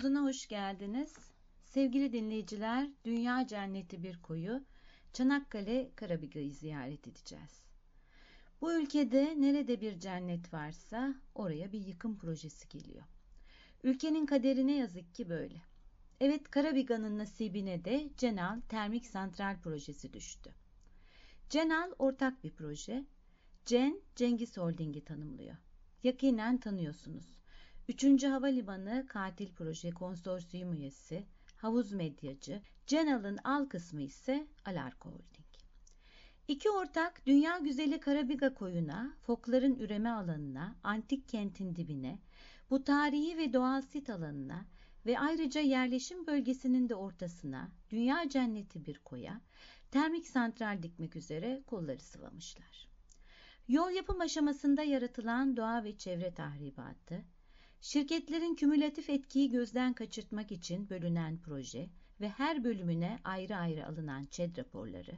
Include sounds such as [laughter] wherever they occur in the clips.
Uzuna hoş geldiniz. Sevgili dinleyiciler, Dünya Cenneti bir koyu, Çanakkale Karabiga'yı ziyaret edeceğiz. Bu ülkede nerede bir cennet varsa oraya bir yıkım projesi geliyor. Ülkenin kaderine yazık ki böyle. Evet Karabiga'nın nasibine de Cenal Termik Santral projesi düştü. Cenal ortak bir proje. Cen, Cengiz Holding'i tanımlıyor. Yakinen tanıyorsunuz. Üçüncü Havalimanı Katil Proje Konsorsiyum üyesi, havuz medyacı, Cenal'ın al kısmı ise Alarko Holding. İki ortak dünya güzeli Karabiga koyuna, fokların üreme alanına, antik kentin dibine, bu tarihi ve doğal sit alanına ve ayrıca yerleşim bölgesinin de ortasına, dünya cenneti bir koya, termik santral dikmek üzere kolları sıvamışlar. Yol yapım aşamasında yaratılan doğa ve çevre tahribatı, şirketlerin kümülatif etkiyi gözden kaçırtmak için bölünen proje ve her bölümüne ayrı ayrı alınan ÇED raporları,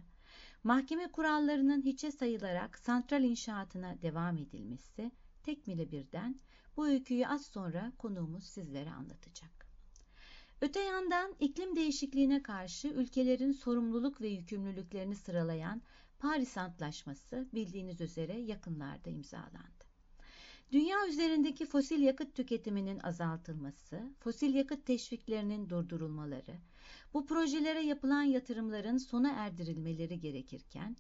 mahkeme kurallarının hiçe sayılarak santral inşaatına devam edilmesi, tekmili birden bu öyküyü az sonra konuğumuz sizlere anlatacak. Öte yandan iklim değişikliğine karşı ülkelerin sorumluluk ve yükümlülüklerini sıralayan Paris Antlaşması bildiğiniz üzere yakınlarda imzalandı. Dünya üzerindeki fosil yakıt tüketiminin azaltılması, fosil yakıt teşviklerinin durdurulmaları, bu projelere yapılan yatırımların sona erdirilmeleri gerekirken,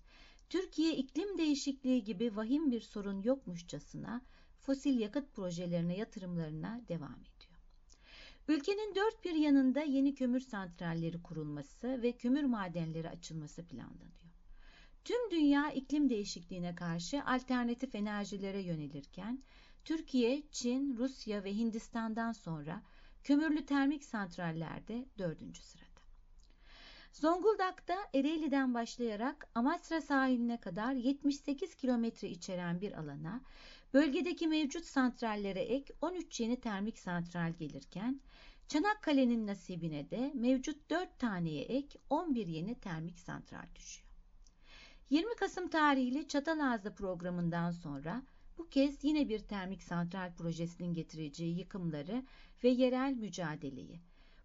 Türkiye iklim değişikliği gibi vahim bir sorun yokmuşçasına fosil yakıt projelerine yatırımlarına devam ediyor. Ülkenin dört bir yanında yeni kömür santralleri kurulması ve kömür madenleri açılması planlanıyor. Tüm dünya iklim değişikliğine karşı alternatif enerjilere yönelirken, Türkiye, Çin, Rusya ve Hindistan'dan sonra kömürlü termik santrallerde dördüncü sırada. Zonguldak'ta Ereğli'den başlayarak Amasra sahiline kadar 78 kilometre içeren bir alana, bölgedeki mevcut santrallere ek 13 yeni termik santral gelirken, Çanakkale'nin nasibine de mevcut 4 taneye ek 11 yeni termik santral düşüyor. 20 Kasım tarihli Çatalazı programından sonra bu kez yine bir termik santral projesinin getireceği yıkımları ve yerel mücadeleyi,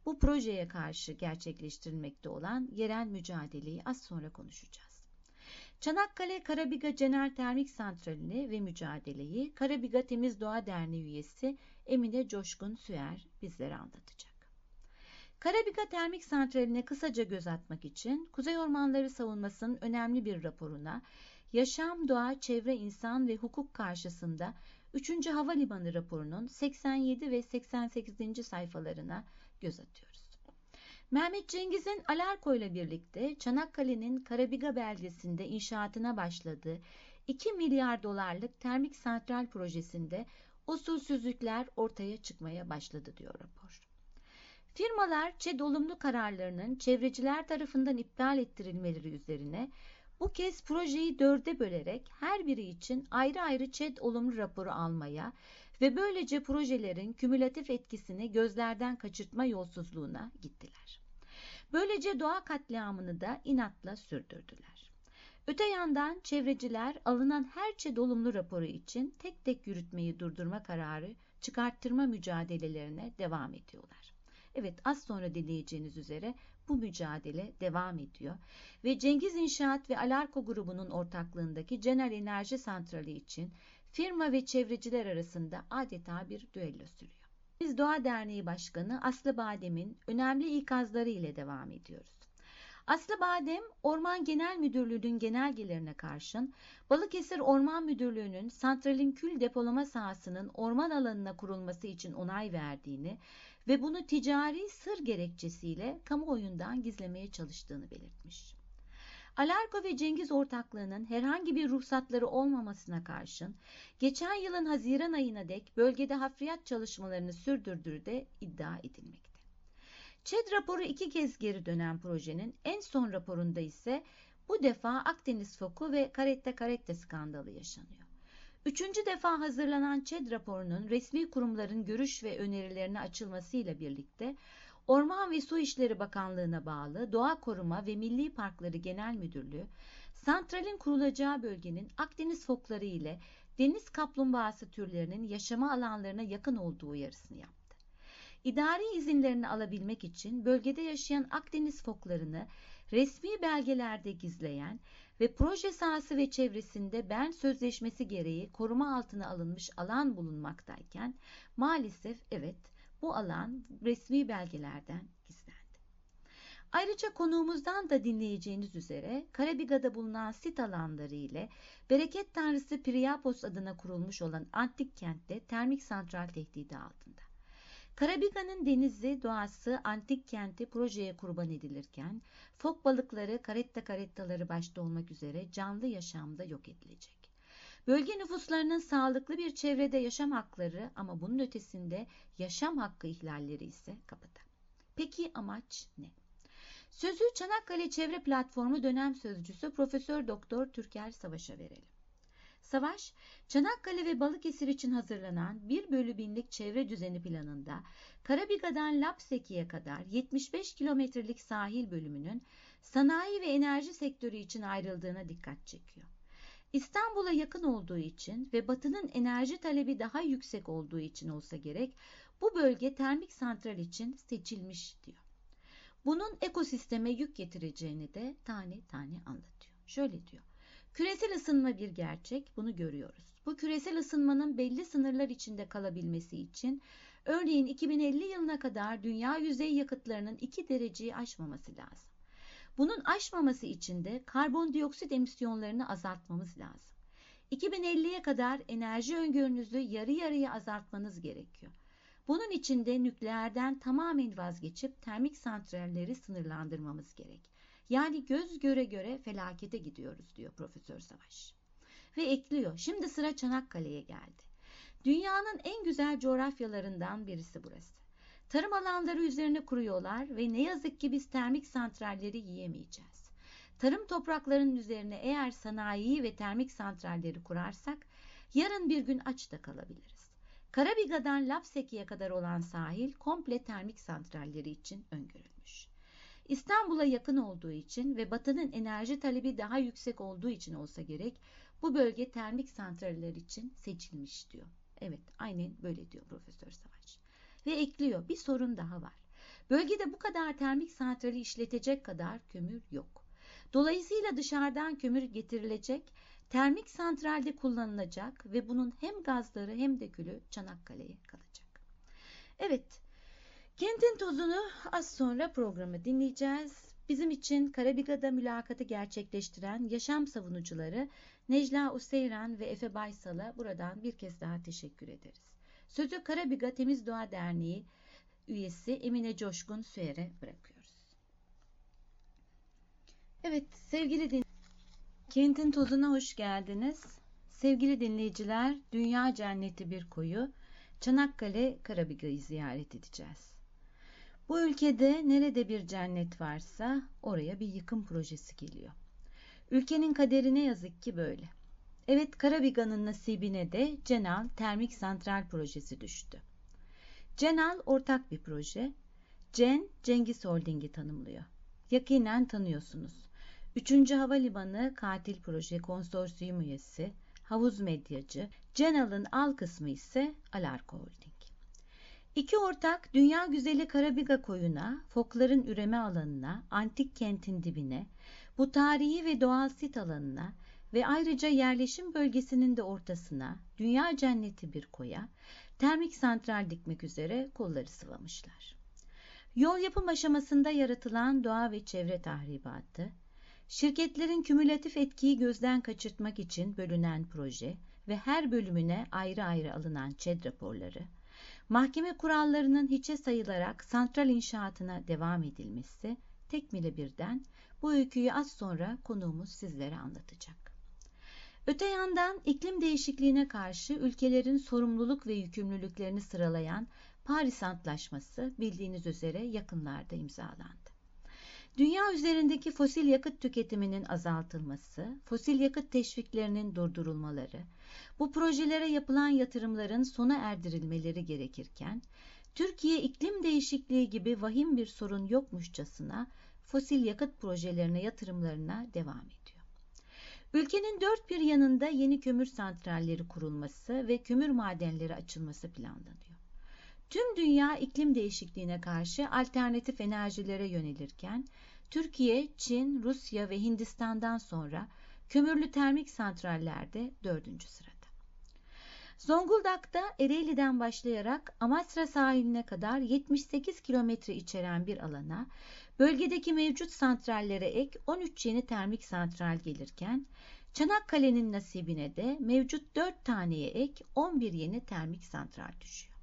bu projeye karşı gerçekleştirilmekte olan yerel mücadeleyi az sonra konuşacağız. Çanakkale Karabiga Cenel Termik Santrali'ni ve mücadeleyi Karabiga Temiz Doğa Derneği üyesi Emine Coşkun Süer bizlere anlatacak. Karabiga Termik Santrali'ne kısaca göz atmak için Kuzey Ormanları Savunması'nın önemli bir raporuna Yaşam, Doğa, Çevre, İnsan ve Hukuk karşısında 3. Havalimanı raporunun 87 ve 88. sayfalarına göz atıyoruz. Mehmet Cengiz'in Alarko ile birlikte Çanakkale'nin Karabiga beldesinde inşaatına başladığı 2 milyar dolarlık termik santral projesinde usulsüzlükler ortaya çıkmaya başladı diyor rapor. Firmalar ÇED olumlu kararlarının çevreciler tarafından iptal ettirilmeleri üzerine bu kez projeyi dörde bölerek her biri için ayrı ayrı ÇED olumlu raporu almaya ve böylece projelerin kümülatif etkisini gözlerden kaçırtma yolsuzluğuna gittiler. Böylece doğa katliamını da inatla sürdürdüler. Öte yandan çevreciler alınan her ÇED olumlu raporu için tek tek yürütmeyi durdurma kararı çıkarttırma mücadelelerine devam ediyorlar. Evet az sonra dinleyeceğiniz üzere bu mücadele devam ediyor ve Cengiz İnşaat ve Alarko grubunun ortaklığındaki Cener Enerji Santrali için firma ve çevreciler arasında adeta bir düello sürüyor. Biz Doğa Derneği Başkanı Aslı Badem'in önemli ikazları ile devam ediyoruz. Aslı Badem, Orman Genel Müdürlüğü'nün genelgelerine karşın Balıkesir Orman Müdürlüğü'nün santralin kül depolama sahasının orman alanına kurulması için onay verdiğini ve bunu ticari sır gerekçesiyle kamuoyundan gizlemeye çalıştığını belirtmiş. Alarko ve Cengiz ortaklığının herhangi bir ruhsatları olmamasına karşın geçen yılın Haziran ayına dek bölgede hafriyat çalışmalarını sürdürdüğü de iddia edilmekte. ÇED raporu iki kez geri dönen projenin en son raporunda ise bu defa Akdeniz foku ve Caretta Caretta skandalı yaşanıyor. Üçüncü defa hazırlanan ÇED raporunun resmi kurumların görüş ve önerilerine açılmasıyla birlikte Orman ve Su İşleri Bakanlığı'na bağlı Doğa Koruma ve Milli Parkları Genel Müdürlüğü, santralin kurulacağı bölgenin Akdeniz fokları ile deniz kaplumbağası türlerinin yaşama alanlarına yakın olduğu uyarısını yaptı. İdari izinlerini alabilmek için bölgede yaşayan Akdeniz foklarını resmi belgelerde gizleyen ve proje sahası ve çevresinde Bern Sözleşmesi gereği koruma altına alınmış alan bulunmaktayken maalesef evet bu alan resmi belgelerden gizlendi. Ayrıca konuğumuzdan da dinleyeceğiniz üzere Karabiga'da bulunan sit alanları ile bereket tanrısı Priapos adına kurulmuş olan antik kentte termik santral tehdidi altında. Karabiga'nın denizi, doğası, antik kenti projeye kurban edilirken, fok balıkları, karetta karettaları başta olmak üzere canlı yaşamda yok edilecek. Bölge nüfuslarının sağlıklı bir çevrede yaşam hakları ama bunun ötesinde yaşam hakkı ihlalleri ise kapıda. Peki amaç ne? Sözü Çanakkale Çevre Platformu dönem sözcüsü Profesör Doktor Türker Savaş'a verelim. Savaş, Çanakkale ve Balıkesir için hazırlanan 1 bölü binlik çevre düzeni planında Karabiga'dan Lapseki'ye kadar 75 kilometrelik sahil bölümünün sanayi ve enerji sektörü için ayrıldığına dikkat çekiyor. İstanbul'a yakın olduğu için ve batının enerji talebi daha yüksek olduğu için olsa gerek bu bölge termik santral için seçilmiş diyor. Bunun ekosisteme yük getireceğini de tane tane anlatıyor. Şöyle diyor. Küresel ısınma bir gerçek, bunu görüyoruz. Bu küresel ısınmanın belli sınırlar içinde kalabilmesi için örneğin 2050 yılına kadar dünya yüzey yakıtlarının 2 dereceyi aşmaması lazım. Bunun aşmaması için de karbondioksit emisyonlarını azaltmamız lazım. 2050'ye kadar enerji öngörünüzü yarı yarıya azaltmanız gerekiyor. Bunun için de nükleerden tamamen vazgeçip termik santralleri sınırlandırmamız gerek. Yani göz göre göre felakete gidiyoruz diyor Profesör Savaş. Ve ekliyor şimdi sıra Çanakkale'ye geldi. Dünyanın en güzel coğrafyalarından birisi burası. Tarım alanları üzerine kuruyorlar ve ne yazık ki biz termik santralleri yiyemeyeceğiz. Tarım topraklarının üzerine eğer sanayi ve termik santralleri kurarsak yarın bir gün aç da kalabiliriz. Karabiga'dan Lapseki'ye kadar olan sahil komple termik santralleri için öngörülmüş. İstanbul'a yakın olduğu için ve batının enerji talebi daha yüksek olduğu için olsa gerek bu bölge termik santraller için seçilmiş diyor. Evet aynen böyle diyor Profesör Savaş. Ve ekliyor bir sorun daha var. Bölgede bu kadar termik santrali işletecek kadar kömür yok. Dolayısıyla dışarıdan kömür getirilecek, termik santralde kullanılacak ve bunun hem gazları hem de külü Çanakkale'ye kalacak. Evet, Kentin tozunu az sonra programı dinleyeceğiz. Bizim için Karabiga'da mülakatı gerçekleştiren yaşam savunucuları Necla Useyran ve Efe Baysal'a buradan bir kez daha teşekkür ederiz. Sözü Karabiga Temiz Doğa Derneği üyesi Emine Coşkun Süer'e bırakıyoruz. Evet sevgili din Kentin tozuna hoş geldiniz. Sevgili dinleyiciler, Dünya Cenneti bir koyu Çanakkale Karabiga'yı ziyaret edeceğiz. Bu ülkede nerede bir cennet varsa oraya bir yıkım projesi geliyor. Ülkenin kaderi ne yazık ki böyle. Evet Karabiga'nın nasibine de Cenal Termik Santral projesi düştü. Cenal ortak bir proje. Cen, Cengiz Holding'i tanımlıyor. Yakinen tanıyorsunuz. Üçüncü Havalimanı Katil Proje Konsorsiyum üyesi, havuz medyacı, Cenal'ın al kısmı ise Alarko Holding. İki ortak dünya güzeli Karabiga koyuna, fokların üreme alanına, antik kentin dibine, bu tarihi ve doğal sit alanına ve ayrıca yerleşim bölgesinin de ortasına, dünya cenneti bir koya, termik santral dikmek üzere kolları sıvamışlar. Yol yapım aşamasında yaratılan doğa ve çevre tahribatı, şirketlerin kümülatif etkiyi gözden kaçırtmak için bölünen proje ve her bölümüne ayrı ayrı alınan ÇED raporları, mahkeme kurallarının hiçe sayılarak santral inşaatına devam edilmesi tek mile birden bu öyküyü az sonra konuğumuz sizlere anlatacak. Öte yandan iklim değişikliğine karşı ülkelerin sorumluluk ve yükümlülüklerini sıralayan Paris Antlaşması bildiğiniz üzere yakınlarda imzalandı. Dünya üzerindeki fosil yakıt tüketiminin azaltılması, fosil yakıt teşviklerinin durdurulmaları, bu projelere yapılan yatırımların sona erdirilmeleri gerekirken, Türkiye iklim değişikliği gibi vahim bir sorun yokmuşçasına fosil yakıt projelerine yatırımlarına devam ediyor. Ülkenin dört bir yanında yeni kömür santralleri kurulması ve kömür madenleri açılması planlanıyor. Tüm dünya iklim değişikliğine karşı alternatif enerjilere yönelirken Türkiye, Çin, Rusya ve Hindistan'dan sonra kömürlü termik santrallerde dördüncü sırada. Zonguldak'ta Ereğli'den başlayarak Amasra sahiline kadar 78 kilometre içeren bir alana bölgedeki mevcut santrallere ek 13 yeni termik santral gelirken Çanakkale'nin nasibine de mevcut 4 taneye ek 11 yeni termik santral düşüyor.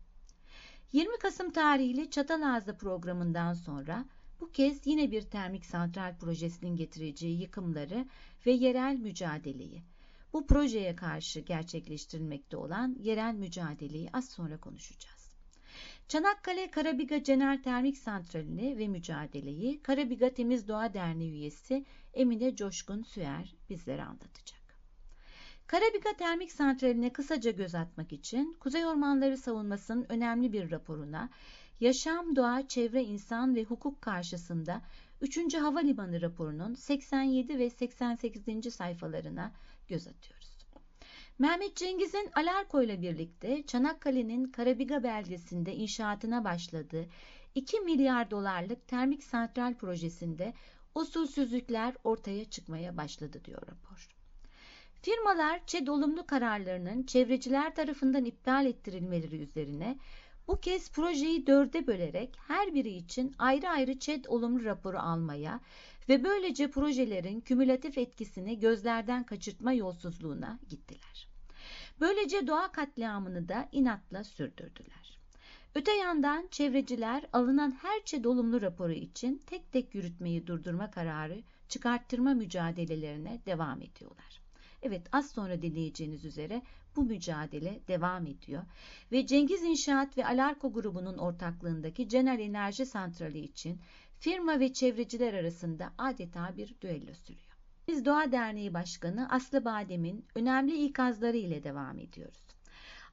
20 Kasım tarihli Çatalazı programından sonra bu kez yine bir termik santral projesinin getireceği yıkımları ve yerel mücadeleyi, bu projeye karşı gerçekleştirilmekte olan yerel mücadeleyi az sonra konuşacağız. Çanakkale Karabiga Cener Termik Santrali'ni ve mücadeleyi Karabiga Temiz Doğa Derneği üyesi Emine Coşkun Süer bizlere anlatacak. Karabiga Termik Santrali'ne kısaca göz atmak için Kuzey Ormanları Savunması'nın önemli bir raporuna Yaşam, Doğa, Çevre, İnsan ve Hukuk karşısında 3. Havalimanı raporunun 87 ve 88. sayfalarına göz atıyoruz. Mehmet Cengiz'in Alarko ile birlikte Çanakkale'nin Karabiga beldesinde inşaatına başladığı 2 milyar dolarlık termik santral projesinde usulsüzlükler ortaya çıkmaya başladı diyor rapor. Firmalar ÇED olumlu kararlarının çevreciler tarafından iptal ettirilmeleri üzerine bu kez projeyi dörde bölerek her biri için ayrı ayrı ÇED olumlu raporu almaya ve böylece projelerin kümülatif etkisini gözlerden kaçırtma yolsuzluğuna gittiler. Böylece doğa katliamını da inatla sürdürdüler. Öte yandan çevreciler alınan her ÇED olumlu raporu için tek tek yürütmeyi durdurma kararı çıkarttırma mücadelelerine devam ediyorlar. Evet az sonra dinleyeceğiniz üzere bu mücadele devam ediyor ve Cengiz İnşaat ve Alarko grubunun ortaklığındaki Cener Enerji Santrali için firma ve çevreciler arasında adeta bir düello sürüyor. Biz Doğa Derneği Başkanı Aslı Badem'in önemli ikazları ile devam ediyoruz.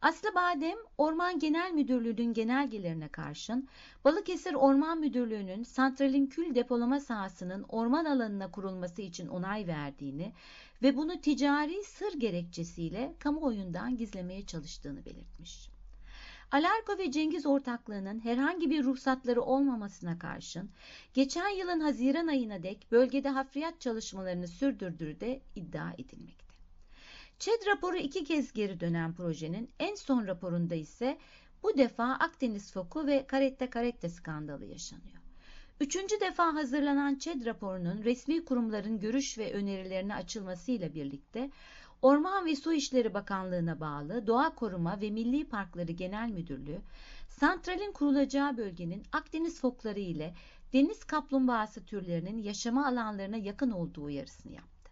Aslı Badem, Orman Genel Müdürlüğü'nün genelgelerine karşın Balıkesir Orman Müdürlüğü'nün santralin kül depolama sahasının orman alanına kurulması için onay verdiğini ve bunu ticari sır gerekçesiyle kamuoyundan gizlemeye çalıştığını belirtmiş. Alarko ve Cengiz ortaklığının herhangi bir ruhsatları olmamasına karşın geçen yılın Haziran ayına dek bölgede hafriyat çalışmalarını sürdürdüğü de iddia edilmekte. ÇED raporu iki kez geri dönen projenin en son raporunda ise bu defa Akdeniz foku ve Caretta Caretta skandalı yaşanıyor. Üçüncü defa hazırlanan ÇED raporunun resmi kurumların görüş ve önerilerine açılmasıyla birlikte Orman ve Su İşleri Bakanlığı'na bağlı Doğa Koruma ve Milli Parkları Genel Müdürlüğü, santralin kurulacağı bölgenin Akdeniz fokları ile deniz kaplumbağası türlerinin yaşama alanlarına yakın olduğu uyarısını yaptı.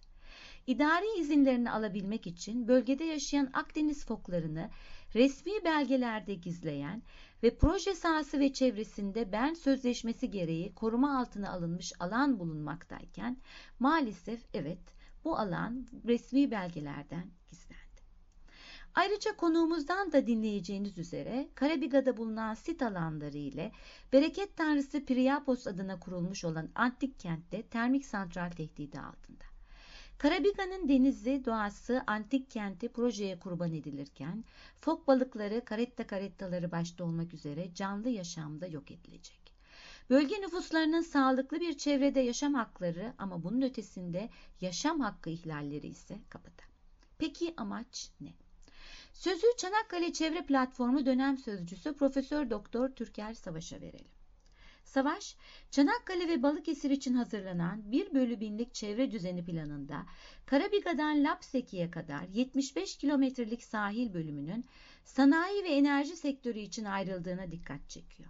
İdari izinlerini alabilmek için bölgede yaşayan Akdeniz foklarını resmi belgelerde gizleyen ve proje sahası ve çevresinde Bern Sözleşmesi gereği koruma altına alınmış alan bulunmaktayken maalesef evet bu alan resmi belgelerden gizlendi. Ayrıca konuğumuzdan da dinleyeceğiniz üzere Karabiga'da bulunan sit alanları ile bereket tanrısı Priapos adına kurulmuş olan antik kentte termik santral tehdidi altında. Karabiga'nın denizi, doğası, antik kenti projeye kurban edilirken, fok balıkları, karetta karettaları başta olmak üzere canlı yaşamda yok edilecek. Bölge nüfuslarının sağlıklı bir çevrede yaşam hakları ama bunun ötesinde yaşam hakkı ihlalleri ise kapıda. Peki amaç ne? Sözü Çanakkale Çevre Platformu dönem sözcüsü Profesör Doktor Türker Savaş'a verelim. Savaş, Çanakkale ve Balıkesir için hazırlanan 1 bölü binlik çevre düzeni planında Karabiga'dan Lapseki'ye kadar 75 kilometrelik sahil bölümünün sanayi ve enerji sektörü için ayrıldığına dikkat çekiyor.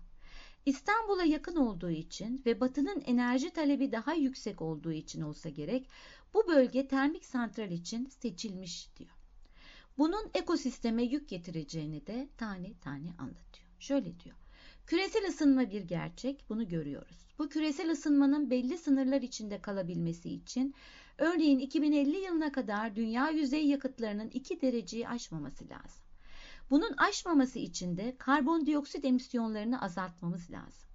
İstanbul'a yakın olduğu için ve batının enerji talebi daha yüksek olduğu için olsa gerek bu bölge termik santral için seçilmiş diyor. Bunun ekosisteme yük getireceğini de tane tane anlatıyor. Şöyle diyor. Küresel ısınma bir gerçek, bunu görüyoruz. Bu küresel ısınmanın belli sınırlar içinde kalabilmesi için örneğin 2050 yılına kadar dünya yüzey yakıtlarının 2 dereceyi aşmaması lazım. Bunun aşmaması için de karbondioksit emisyonlarını azaltmamız lazım.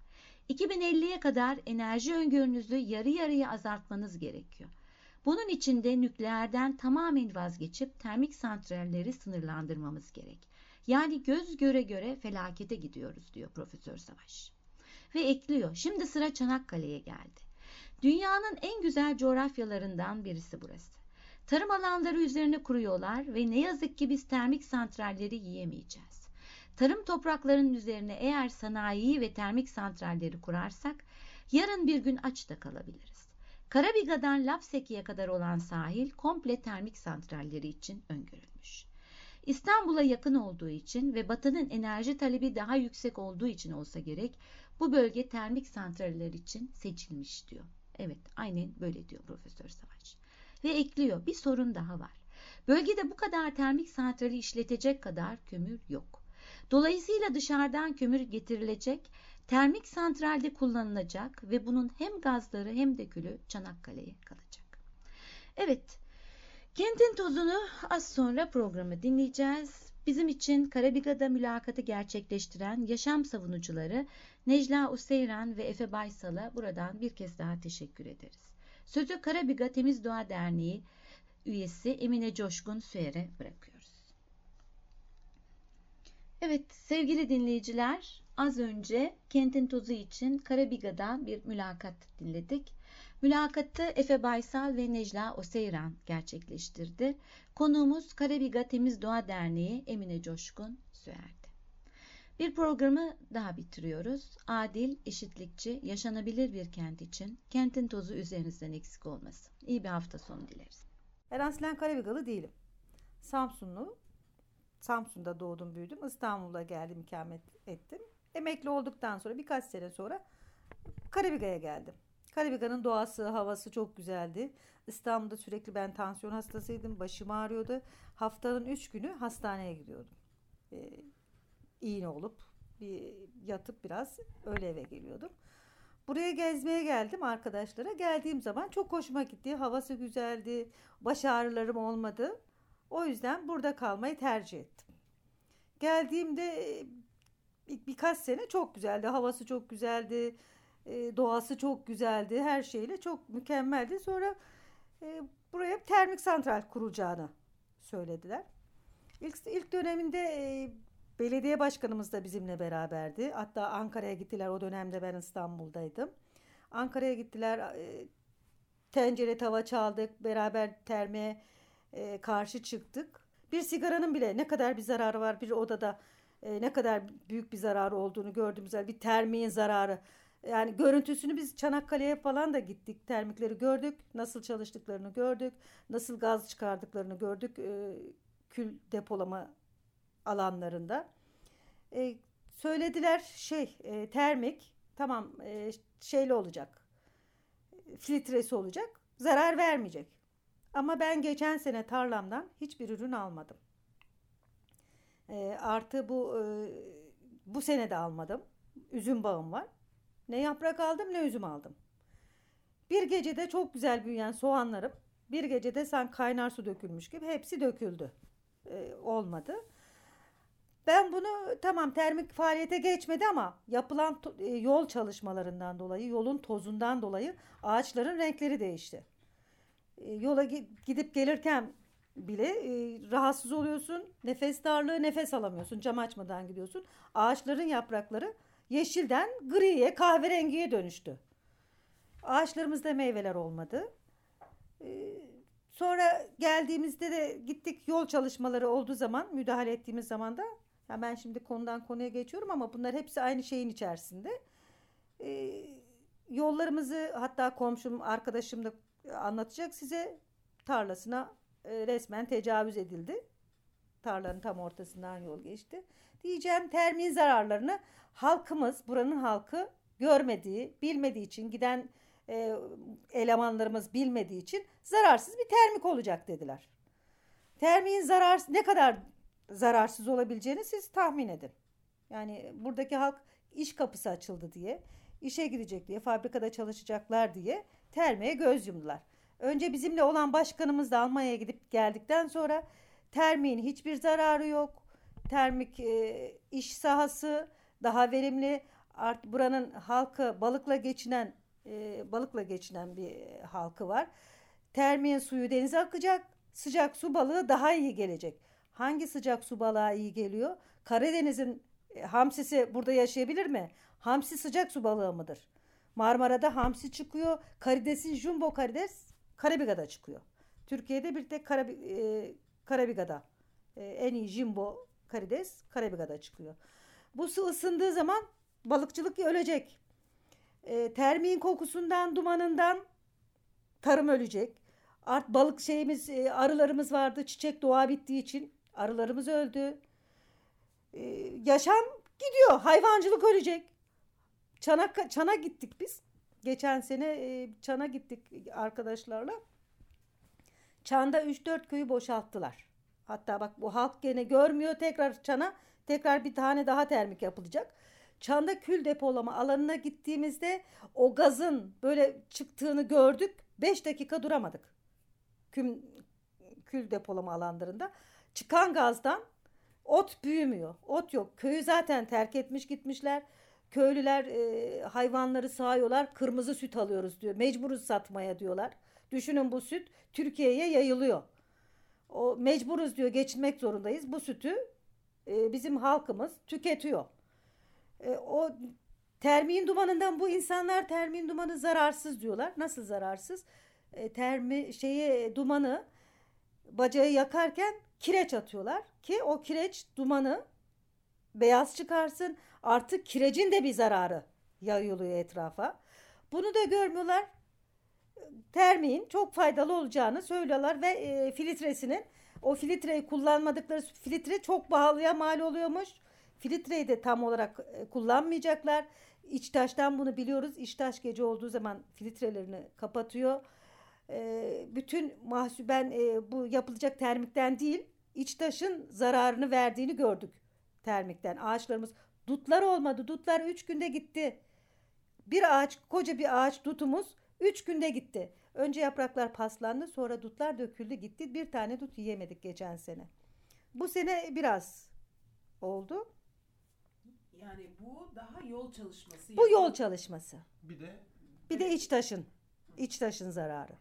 2050'ye kadar enerji öngörünüzü yarı yarıya azaltmanız gerekiyor. Bunun için de nükleerden tamamen vazgeçip termik santralleri sınırlandırmamız gerek. Yani göz göre göre felakete gidiyoruz diyor Profesör Savaş. Ve ekliyor. Şimdi sıra Çanakkale'ye geldi. Dünyanın en güzel coğrafyalarından birisi burası. Tarım alanları üzerine kuruyorlar ve ne yazık ki biz termik santralleri yiyemeyeceğiz. Tarım topraklarının üzerine eğer sanayi ve termik santralleri kurarsak yarın bir gün aç da kalabiliriz. Karabiga'dan Lapseki'ye kadar olan sahil komple termik santralleri için öngörülmüş. İstanbul'a yakın olduğu için ve batının enerji talebi daha yüksek olduğu için olsa gerek bu bölge termik santraller için seçilmiş diyor. Evet aynen böyle diyor Profesör Savaş. Ve ekliyor bir sorun daha var. Bölgede bu kadar termik santrali işletecek kadar kömür yok. Dolayısıyla dışarıdan kömür getirilecek, termik santralde kullanılacak ve bunun hem gazları hem de külü Çanakkale'ye kalacak. Evet, kentin tozunu az sonra programı dinleyeceğiz. Bizim için Karabiga'da mülakatı gerçekleştiren yaşam savunucuları Necla Useyran ve Efe Baysal'a buradan bir kez daha teşekkür ederiz. Sözü Karabiga Temiz Doğa Derneği üyesi Emine Coşkun Süer'e bırakıyoruz. Evet sevgili dinleyiciler az önce Kentin Tozu için Karabiga'dan bir mülakat dinledik. Mülakatı Efe Baysal ve Necla Oseyran gerçekleştirdi. Konuğumuz Karabiga Temiz Doğa Derneği Emine Coşkun Süer'di. Bir programı daha bitiriyoruz. Adil, eşitlikçi, yaşanabilir bir kent için kentin tozu üzerinizden eksik olmasın. İyi bir hafta sonu dileriz. Ben aslen Karabigalı değilim. Samsunlu. Samsun'da doğdum büyüdüm. İstanbul'a geldim ikamet ettim. Emekli olduktan sonra birkaç sene sonra Karabiga'ya geldim. Karabiga'nın doğası, havası çok güzeldi. İstanbul'da sürekli ben tansiyon hastasıydım. Başım ağrıyordu. Haftanın üç günü hastaneye gidiyordum. Ee, iğne olup bir yatıp biraz öyle eve geliyordum. Buraya gezmeye geldim arkadaşlara. Geldiğim zaman çok hoşuma gitti. Havası güzeldi. Baş ağrılarım olmadı. O yüzden burada kalmayı tercih ettim. Geldiğimde bir, birkaç sene çok güzeldi. Havası çok güzeldi. E, doğası çok güzeldi. Her şeyle çok mükemmeldi. Sonra e, buraya termik santral kurulacağını söylediler. İlk, ilk döneminde e, belediye başkanımız da bizimle beraberdi. Hatta Ankara'ya gittiler. O dönemde ben İstanbul'daydım. Ankara'ya gittiler. E, tencere tava çaldık. Beraber termeye e, karşı çıktık. Bir sigaranın bile ne kadar bir zararı var bir odada e, ne kadar büyük bir zararı olduğunu gördüğümüz bir termiğin zararı. Yani görüntüsünü biz Çanakkale'ye falan da gittik. Termikleri gördük. Nasıl çalıştıklarını gördük. Nasıl gaz çıkardıklarını gördük. E, kül depolama alanlarında. E, söylediler şey e, termik tamam e, şeyli olacak. Filtresi olacak. Zarar vermeyecek. Ama ben geçen sene tarlamdan hiçbir ürün almadım. E, artı bu e, bu sene de almadım. Üzüm bağım var. Ne yaprak aldım ne üzüm aldım. Bir gecede çok güzel büyüyen soğanlarım bir gecede sen kaynar su dökülmüş gibi hepsi döküldü. E, olmadı. Ben bunu tamam termik faaliyete geçmedi ama yapılan e, yol çalışmalarından dolayı, yolun tozundan dolayı ağaçların renkleri değişti. E, yola gidip gelirken bile e, rahatsız oluyorsun. Nefes darlığı, nefes alamıyorsun. Cam açmadan gidiyorsun. Ağaçların yaprakları yeşilden griye, kahverengiye dönüştü. Ağaçlarımızda meyveler olmadı. E, sonra geldiğimizde de gittik yol çalışmaları olduğu zaman, müdahale ettiğimiz zaman da ya ben şimdi konudan konuya geçiyorum ama bunlar hepsi aynı şeyin içerisinde. E, yollarımızı hatta komşum, arkadaşım da anlatacak size tarlasına e, resmen tecavüz edildi. Tarlanın tam ortasından yol geçti. Diyeceğim termin zararlarını halkımız, buranın halkı görmediği, bilmediği için giden e, elemanlarımız bilmediği için zararsız bir termik olacak dediler. Termiğin zarar ne kadar zararsız olabileceğini siz tahmin edin. Yani buradaki halk iş kapısı açıldı diye, işe gidecek diye, fabrikada çalışacaklar diye termiğe göz yumdular. Önce bizimle olan başkanımız da Almanya'ya gidip geldikten sonra termiğin hiçbir zararı yok. Termik e, iş sahası daha verimli. Art, buranın halkı balıkla geçinen e, balıkla geçinen bir halkı var. Termiğin suyu denize akacak. Sıcak su balığı daha iyi gelecek. Hangi sıcak su balığa iyi geliyor? Karadeniz'in e, hamsisi burada yaşayabilir mi? Hamsi sıcak su balığı mıdır? Marmara'da hamsi çıkıyor. Karidesin jumbo karides Karabiga'da çıkıyor. Türkiye'de bir tek Karab e, Karabiga'da e, en iyi jumbo karides Karabiga'da çıkıyor. Bu su ısındığı zaman balıkçılık ölecek. E, termiğin kokusundan, dumanından tarım ölecek. Art balık şeyimiz, e, arılarımız vardı. Çiçek doğa bittiği için arılarımız öldü. E, yaşam gidiyor. Hayvancılık ölecek. Çanak Çana gittik biz. Geçen sene e, Çan'a gittik arkadaşlarla. Çan'da 3-4 köyü boşalttılar. Hatta bak bu halk gene görmüyor tekrar Çan'a tekrar bir tane daha termik yapılacak. Çan'da kül depolama alanına gittiğimizde o gazın böyle çıktığını gördük. 5 dakika duramadık. Küm, kül depolama alanlarında. Çıkan gazdan ot büyümüyor. Ot yok. Köyü zaten terk etmiş gitmişler. Köylüler e, hayvanları sağıyorlar. Kırmızı süt alıyoruz diyor. Mecburuz satmaya diyorlar. Düşünün bu süt Türkiye'ye yayılıyor. O mecburuz diyor geçinmek zorundayız. Bu sütü e, bizim halkımız tüketiyor. E, o termin dumanından bu insanlar termin dumanı zararsız diyorlar. Nasıl zararsız? E, termi şeyi dumanı bacağı yakarken kireç atıyorlar ki o kireç dumanı beyaz çıkarsın. Artık kirecin de bir zararı yayılıyor etrafa. Bunu da görmüyorlar. Termiğin çok faydalı olacağını söylüyorlar ve e, filtresinin o filtreyi kullanmadıkları filtre çok pahalıya mal oluyormuş. Filtreyi de tam olarak e, kullanmayacaklar. İçtaş'tan bunu biliyoruz. İçtaş gece olduğu zaman filtrelerini kapatıyor. E, bütün mahsul ben e, bu yapılacak termikten değil İçtaş'ın zararını verdiğini gördük termikten. Ağaçlarımız dutlar olmadı. Dutlar üç günde gitti. Bir ağaç koca bir ağaç dutumuz üç günde gitti. Önce yapraklar paslandı sonra dutlar döküldü gitti. Bir tane dut yiyemedik geçen sene. Bu sene biraz oldu. Yani bu daha yol çalışması. Bu yol çalışması. Bir de Bir de iç taşın. iç taşın zararı.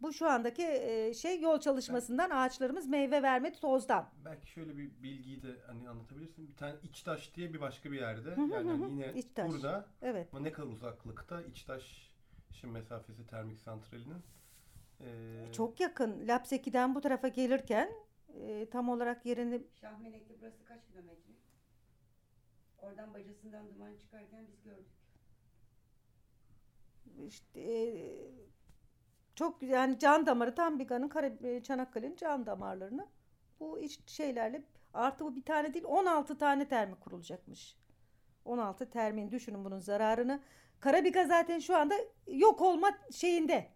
Bu şu andaki e, şey yol çalışmasından ağaçlarımız meyve vermedi tozdan. belki şöyle bir bilgiyi de hani anlatabilirsin. Bir tane İçtaş diye bir başka bir yerde. hı, yani hı. hani yine İçtaş. burada Evet. ama ne kadar uzaklıkta İçtaş'ın mesafesi termik santralinin. Ee, Çok yakın. Lapseki'den bu tarafa gelirken e, tam olarak yerini Şahmelek'te burası kaç kilometre? Oradan bacasından duman çıkarken biz gördük. işte e, çok güzel yani can damarı tam Biga'nın Kara- e, Çanakkale'nin can damarlarını bu iç şeylerle artı bu bir tane değil 16 tane termik kurulacakmış. 16 termin düşünün bunun zararını. Karabiga zaten şu anda yok olma şeyinde.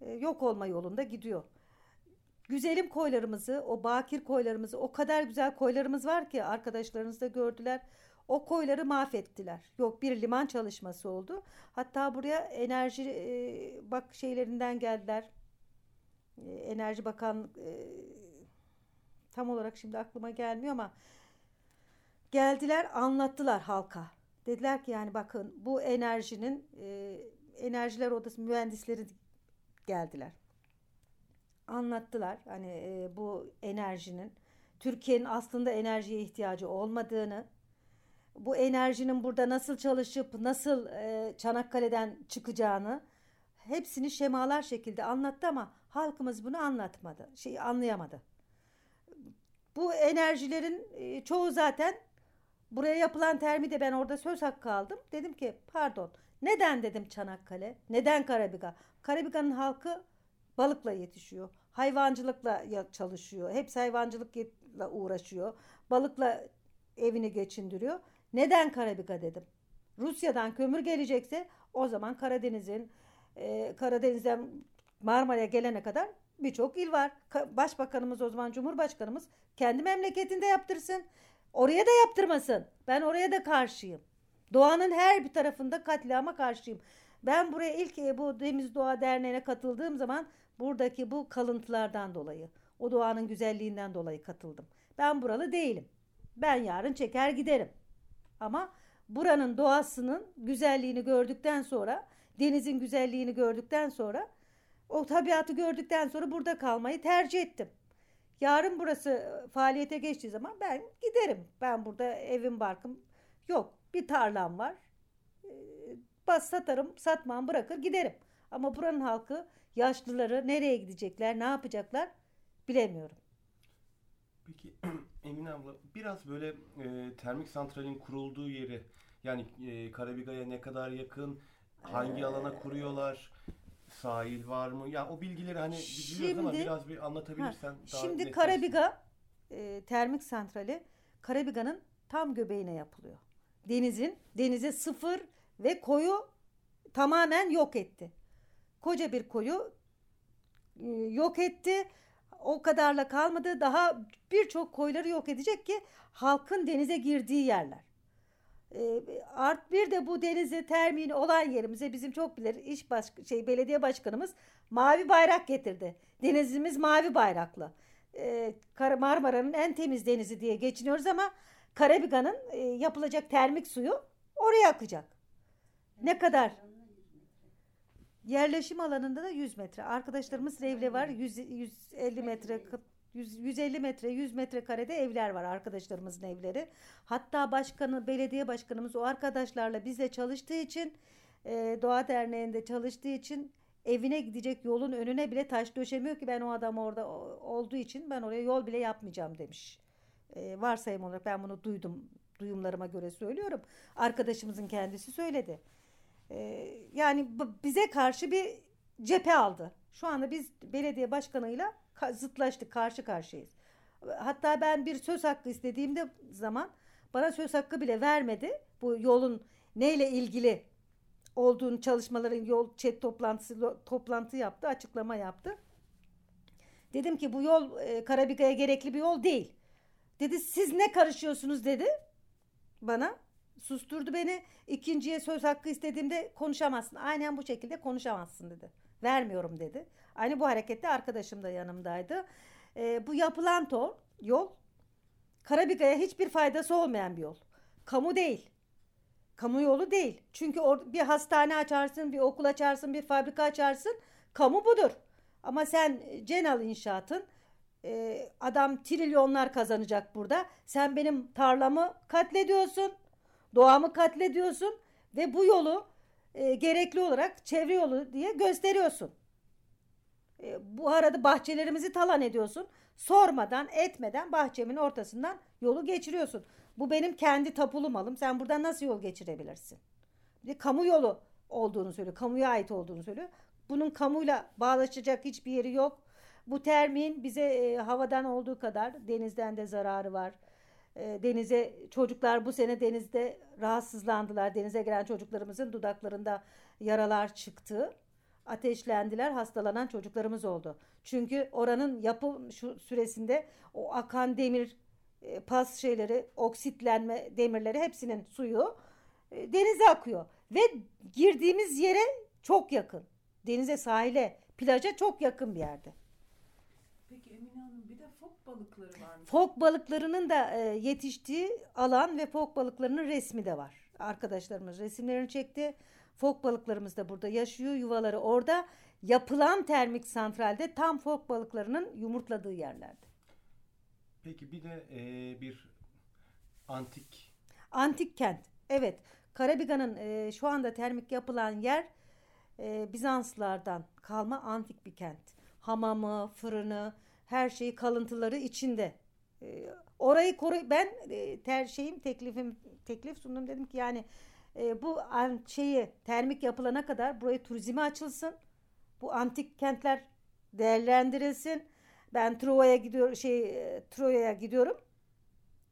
E, yok olma yolunda gidiyor. Güzelim koylarımızı, o bakir koylarımızı, o kadar güzel koylarımız var ki arkadaşlarınız da gördüler. O koyları mahvettiler. Yok bir liman çalışması oldu. Hatta buraya enerji e, bak şeylerinden geldiler. E, enerji Bakan e, tam olarak şimdi aklıma gelmiyor ama geldiler anlattılar halka. Dediler ki yani bakın bu enerjinin e, enerjiler odası mühendisleri geldiler. Anlattılar hani e, bu enerjinin Türkiye'nin aslında enerjiye ihtiyacı olmadığını bu enerjinin burada nasıl çalışıp nasıl e, Çanakkale'den çıkacağını hepsini şemalar şekilde anlattı ama halkımız bunu anlatmadı. Şey anlayamadı. Bu enerjilerin e, çoğu zaten buraya yapılan termide ben orada söz hakkı aldım. Dedim ki pardon neden dedim Çanakkale? Neden Karabiga? Karabiga'nın halkı balıkla yetişiyor. Hayvancılıkla çalışıyor. Hepsi hayvancılıkla uğraşıyor. Balıkla evini geçindiriyor. Neden Karabiga dedim. Rusya'dan kömür gelecekse o zaman Karadeniz'in e, Karadeniz'den Marmara'ya gelene kadar birçok il var. Ka- Başbakanımız o zaman Cumhurbaşkanımız kendi memleketinde yaptırsın. Oraya da yaptırmasın. Ben oraya da karşıyım. Doğanın her bir tarafında katliama karşıyım. Ben buraya ilk e, bu Deniz Doğa Derneği'ne katıldığım zaman buradaki bu kalıntılardan dolayı, o doğanın güzelliğinden dolayı katıldım. Ben buralı değilim. Ben yarın çeker giderim. Ama buranın doğasının güzelliğini gördükten sonra, denizin güzelliğini gördükten sonra, o tabiatı gördükten sonra burada kalmayı tercih ettim. Yarın burası e, faaliyete geçtiği zaman ben giderim. Ben burada evim barkım yok. Bir tarlam var. E, bas satarım, satmam bırakır giderim. Ama buranın halkı yaşlıları nereye gidecekler, ne yapacaklar bilemiyorum. Peki [clears throat] Emine abla biraz böyle e, termik santralin kurulduğu yeri yani e, Karabiga'ya ne kadar yakın, hangi alana kuruyorlar, sahil var mı? Ya o bilgileri hani biliyoruz ama biraz bir anlatabilirsen daha Şimdi netleşsin. Karabiga e, termik santrali Karabiga'nın tam göbeğine yapılıyor. Denizin denize sıfır ve koyu tamamen yok etti. Koca bir koyu e, yok etti. O kadarla kalmadı. Daha birçok koyları yok edecek ki halkın denize girdiği yerler. E, art bir de bu denize termini olan yerimize bizim çok bilir iş baş, şey belediye başkanımız mavi bayrak getirdi. Denizimiz mavi bayraklı. E, Kar- Marmara'nın en temiz denizi diye geçiniyoruz ama Karabiga'nın e, yapılacak termik suyu oraya akacak. Ne kadar? Yerleşim alanında da 100 metre. Arkadaşlarımız evli var. 100, 150 metre 100, 150 metre 100 metre karede evler var arkadaşlarımızın evleri. Hatta başkanı belediye başkanımız o arkadaşlarla bizle çalıştığı için e, Doğa Derneği'nde çalıştığı için evine gidecek yolun önüne bile taş döşemiyor ki ben o adam orada olduğu için ben oraya yol bile yapmayacağım demiş. E, varsayım olarak ben bunu duydum. Duyumlarıma göre söylüyorum. Arkadaşımızın kendisi söyledi. E, yani bize karşı bir cephe aldı. Şu anda biz belediye başkanıyla ka- zıtlaştık, karşı karşıyayız. Hatta ben bir söz hakkı istediğimde zaman bana söz hakkı bile vermedi. Bu yolun neyle ilgili olduğunu çalışmaların yol chat toplantısı toplantı yaptı, açıklama yaptı. Dedim ki bu yol e, Karabiga'ya gerekli bir yol değil. Dedi siz ne karışıyorsunuz dedi bana. Susturdu beni. İkinciye söz hakkı istediğimde konuşamazsın. Aynen bu şekilde konuşamazsın dedi. Vermiyorum dedi. Aynı bu harekette arkadaşım da yanımdaydı. E, bu yapılan tol, yol Karabiga'ya hiçbir faydası olmayan bir yol. Kamu değil. Kamu yolu değil. Çünkü or- bir hastane açarsın, bir okul açarsın, bir fabrika açarsın. Kamu budur. Ama sen e, Cenal inşaatın e, adam trilyonlar kazanacak burada. Sen benim tarlamı katlediyorsun. Doğamı katlediyorsun. Ve bu yolu e, gerekli olarak çevre yolu diye gösteriyorsun. E, bu arada bahçelerimizi talan ediyorsun. Sormadan etmeden bahçemin ortasından yolu geçiriyorsun. Bu benim kendi tapulu malım. Sen buradan nasıl yol geçirebilirsin? Bir kamu yolu olduğunu söylüyor. Kamuya ait olduğunu söylüyor. Bunun kamuyla bağlaşacak hiçbir yeri yok. Bu termin bize e, havadan olduğu kadar denizden de zararı var. E, denize çocuklar bu sene denizde rahatsızlandılar. Denize giren çocuklarımızın dudaklarında yaralar çıktı. Ateşlendiler, hastalanan çocuklarımız oldu. Çünkü oranın yapım şu süresinde o akan demir e, pas şeyleri, oksitlenme demirleri hepsinin suyu e, denize akıyor. Ve girdiğimiz yere çok yakın. Denize, sahile, plaja çok yakın bir yerde. Peki Emine Hanım bir de fok balıkları var mı? Fok balıklarının da e, yetiştiği alan ve fok balıklarının resmi de var. Arkadaşlarımız resimlerini çekti. Fok balıklarımız da burada yaşıyor. Yuvaları orada. Yapılan termik santralde tam fok balıklarının yumurtladığı yerlerde. Peki bir de e, bir antik Antik kent. Evet. Karabiga'nın e, şu anda termik yapılan yer e, Bizanslılardan kalma antik bir kent. Hamamı, fırını, her şeyi kalıntıları içinde. E, orayı koru ben e, ter şeyim teklifim teklif sundum dedim ki yani e, bu şeyi termik yapılana kadar burayı turizme açılsın. Bu antik kentler değerlendirilsin. Ben Truva'ya gidiyorum şey e, Troya'ya gidiyorum.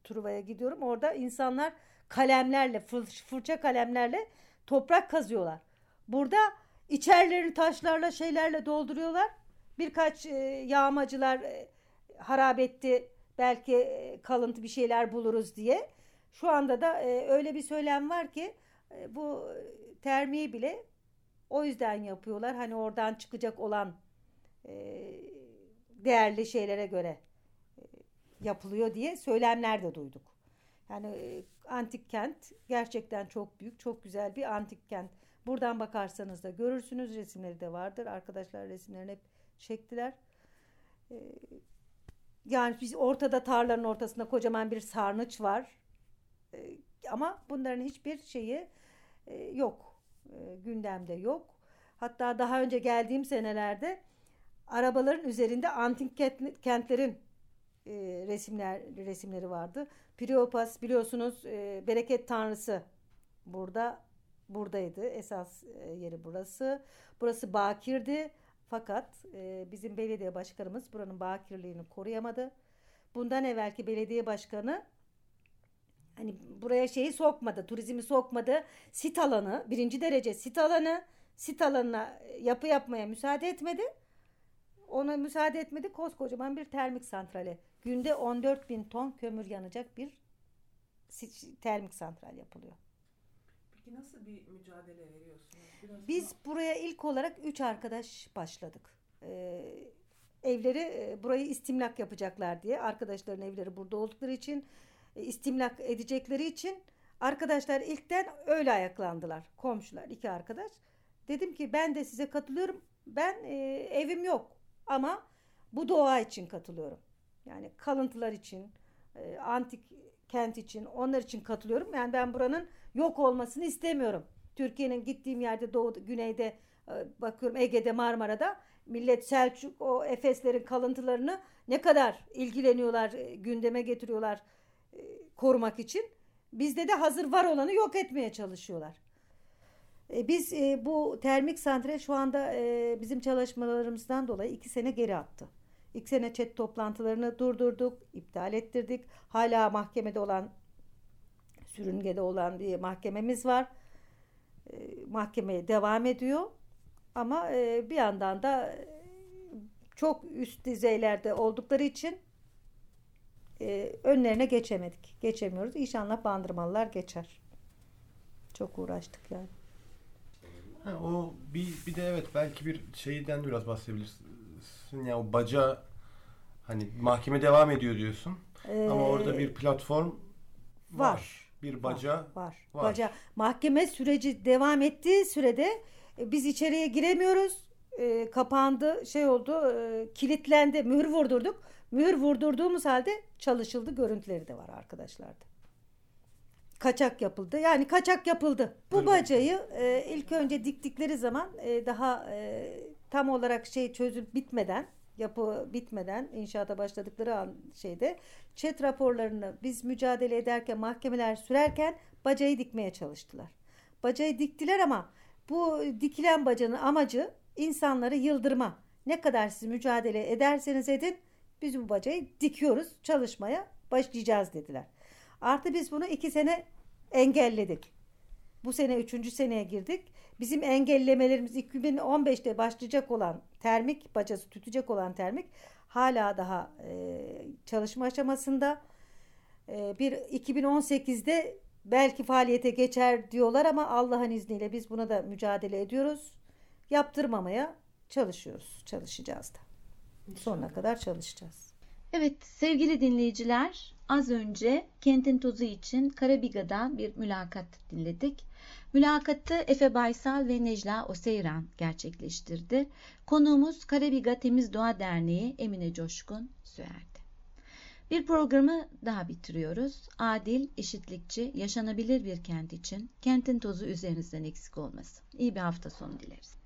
Truva'ya gidiyorum. Orada insanlar kalemlerle, fır- fırça kalemlerle toprak kazıyorlar. Burada içerilerini taşlarla, şeylerle dolduruyorlar. Birkaç e, yağmacılar e, harap etti. Belki e, kalıntı bir şeyler buluruz diye. Şu anda da e, öyle bir söylem var ki bu termiği bile o yüzden yapıyorlar. Hani oradan çıkacak olan değerli şeylere göre yapılıyor diye söylemler de duyduk. Yani antik kent gerçekten çok büyük, çok güzel bir antik kent. Buradan bakarsanız da görürsünüz resimleri de vardır. Arkadaşlar resimlerini hep çektiler. E, Yani biz ortada tarlanın ortasında kocaman bir sarnıç var. E, ama bunların hiçbir şeyi e, yok. E, gündemde yok. Hatta daha önce geldiğim senelerde arabaların üzerinde antik kent- kentlerin e, resimler resimleri vardı. Priopas biliyorsunuz e, bereket tanrısı burada buradaydı. Esas e, yeri burası. Burası bakirdi. Fakat e, bizim belediye başkanımız buranın bakirliğini koruyamadı. Bundan evvelki belediye başkanı hani buraya şeyi sokmadı, turizmi sokmadı. Sit alanı, birinci derece sit alanı, sit alanına yapı yapmaya müsaade etmedi. Ona müsaade etmedi. Koskocaman bir termik santrale. Günde 14 bin ton kömür yanacak bir termik santral yapılıyor. Peki nasıl bir mücadele veriyorsunuz? Biraz Biz buraya ilk olarak üç arkadaş başladık. Ee, evleri e, burayı istimlak yapacaklar diye arkadaşların evleri burada oldukları için e, istimlak edecekleri için arkadaşlar ilkten öyle ayaklandılar. Komşular iki arkadaş. Dedim ki ben de size katılıyorum. Ben e, evim yok ama bu doğa için katılıyorum. Yani kalıntılar için, e, antik kent için, onlar için katılıyorum. Yani ben buranın yok olmasını istemiyorum. Türkiye'nin gittiğim yerde doğu, güneyde e, bakıyorum Ege'de Marmara'da millet Selçuk o Efeslerin kalıntılarını ne kadar ilgileniyorlar, e, gündeme getiriyorlar e, korumak için. Bizde de hazır var olanı yok etmeye çalışıyorlar. Biz bu termik santral şu anda bizim çalışmalarımızdan dolayı iki sene geri attı. İki sene chat toplantılarını durdurduk, iptal ettirdik. Hala mahkemede olan, sürüngede olan bir mahkememiz var. E, Mahkemeye devam ediyor. Ama e, bir yandan da e, çok üst düzeylerde oldukları için e, önlerine geçemedik. Geçemiyoruz. İnşallah bandırmalılar geçer. Çok uğraştık yani. Ha, o bir, bir de evet belki bir şeyden biraz bahsedebilirsin. Ya o baca hani mahkeme devam ediyor diyorsun. Ee, Ama orada bir platform var. var. Bir baca Var, var. var. Baca mahkeme süreci devam ettiği sürede e, biz içeriye giremiyoruz. E, kapandı, şey oldu, e, kilitlendi, mühür vurdurduk. Mühür vurdurduğumuz halde çalışıldı. Görüntüleri de var arkadaşlarda. Kaçak yapıldı. Yani kaçak yapıldı. Bu Buyurun. bacayı e, ilk önce diktikleri zaman e, daha e, tam olarak şey çözülüp bitmeden yapı bitmeden inşaata başladıkları an şeyde çet raporlarını biz mücadele ederken mahkemeler sürerken bacayı dikmeye çalıştılar. Bacayı diktiler ama bu dikilen bacanın amacı insanları yıldırma. Ne kadar siz mücadele ederseniz edin biz bu bacayı dikiyoruz çalışmaya başlayacağız dediler. Artı biz bunu iki sene engelledik. Bu sene üçüncü seneye girdik. Bizim engellemelerimiz 2015'te başlayacak olan termik bacası tütecek olan termik hala daha e, çalışma aşamasında. E, bir 2018'de belki faaliyete geçer diyorlar ama Allah'ın izniyle biz buna da mücadele ediyoruz. Yaptırmamaya çalışıyoruz. Çalışacağız da. Sonuna kadar çalışacağız. Evet sevgili dinleyiciler az önce Kentin Tozu için Karabiga'dan bir mülakat dinledik. Mülakatı Efe Baysal ve Necla Oseyran gerçekleştirdi. Konuğumuz Karabiga Temiz Doğa Derneği Emine Coşkun Süer'di. Bir programı daha bitiriyoruz. Adil, eşitlikçi, yaşanabilir bir kent için kentin tozu üzerinizden eksik olmasın. İyi bir hafta sonu dileriz.